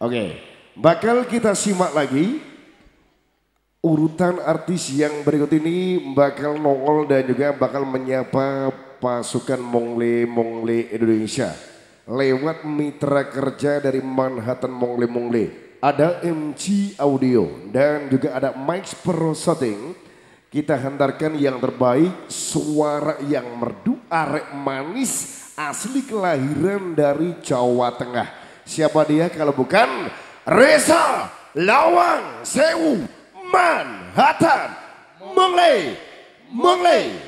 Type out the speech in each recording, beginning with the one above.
Oke, bakal kita simak lagi urutan artis yang berikut ini bakal nongol dan juga bakal menyapa pasukan Mongle Mongle Indonesia lewat mitra kerja dari Manhattan Mongle Mongle. Ada MC Audio dan juga ada Mike Pro Setting. Kita hantarkan yang terbaik, suara yang merdu, arek manis, asli kelahiran dari Jawa Tengah. Siapa dia? Kalau bukan Reza Lawang Sewu Manhattan. Mongle Mongle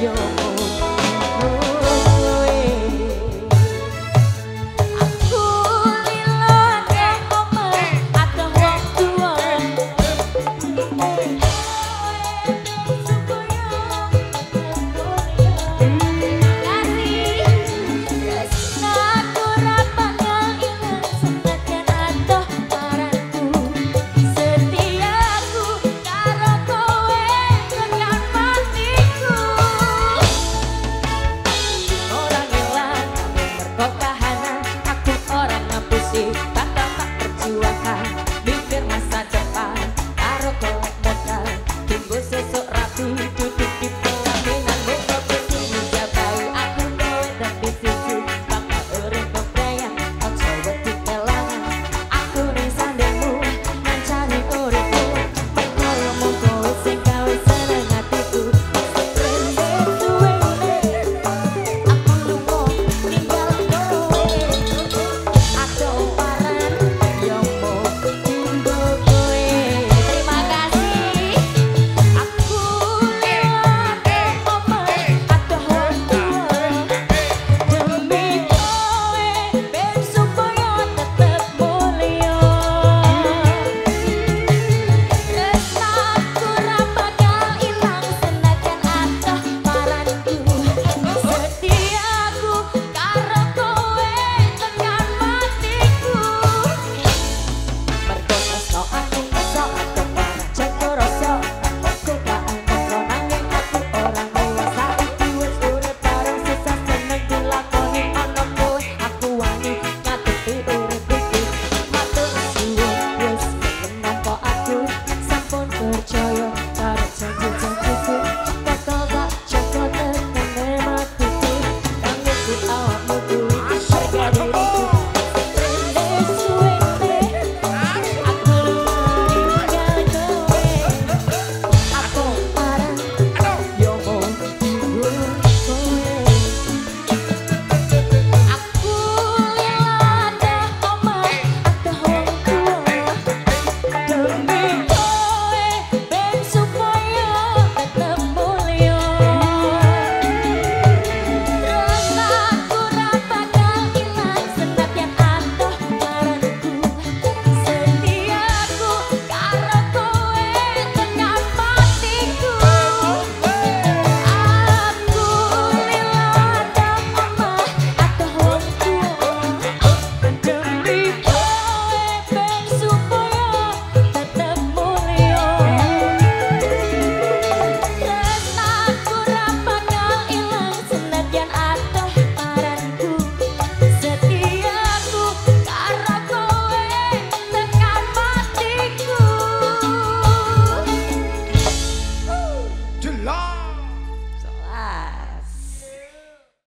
your